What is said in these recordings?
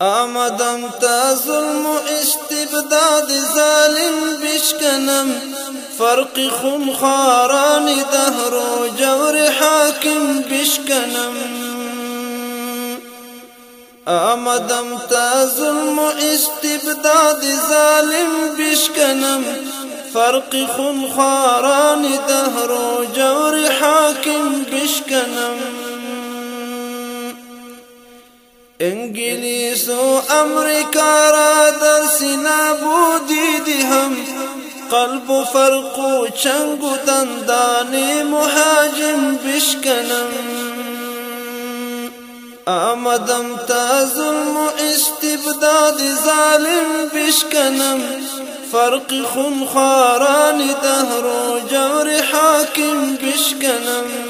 آمدم تا ظلم و استبداد ظالم بشکنم. فرق خاران دهر و جور حاکم بشکنم. آمدم تا ظلم و استبداد ظالم بشکنم. فرق خاران دهر و جور حاکم بشکنم. انگلیس و امریکا را در قلب و فرق و چنگ مهاجم بشکنم. آمدم تا ظلم و استبداد ظالم بشکنم. فرق خاران دهر و جور حاکم بشکنم.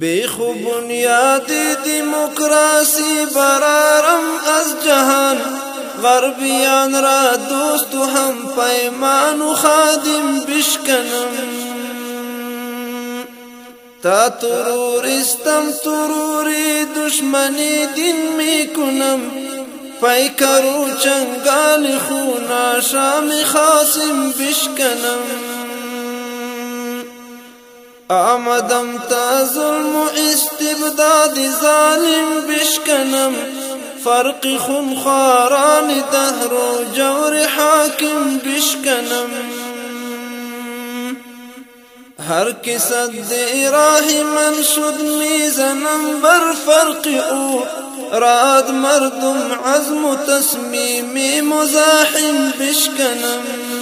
بیخو بنیاد دیموکراسی برارم از جهان. غربیان را دوست و هم پیمان و خادم بشکنم. تا ترورستم تروری دشمنی دین میکنم پیکر و چنگال خونا شام خاصم بشکنم. آمدم تا ظلم و استبداد ظالم بشکنم. فرق خاران دهر و جور حاکم بشکنم. هر کسد راه من شد میزنم بر فرق أو. راد مردم عزم و تصمیم مزاحم بشکنم.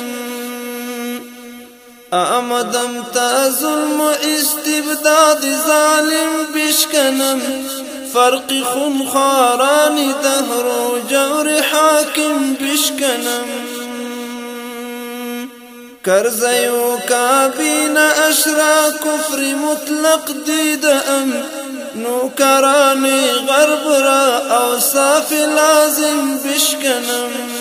آمدم تا ظلم و استبداد ظالم بشکنم فرق خاران دهر و جور حاکم بشکنم کرزیو کابین اشرا کفر مطلق دیدم نوکران غرب را أوصاف لازم بشکنم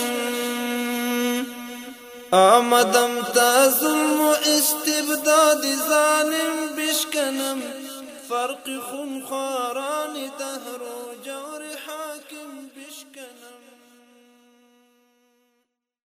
آمدم تا ظلم و استبداد ظالم بشکنم. فرق خاران دهر و جور